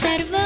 सर्व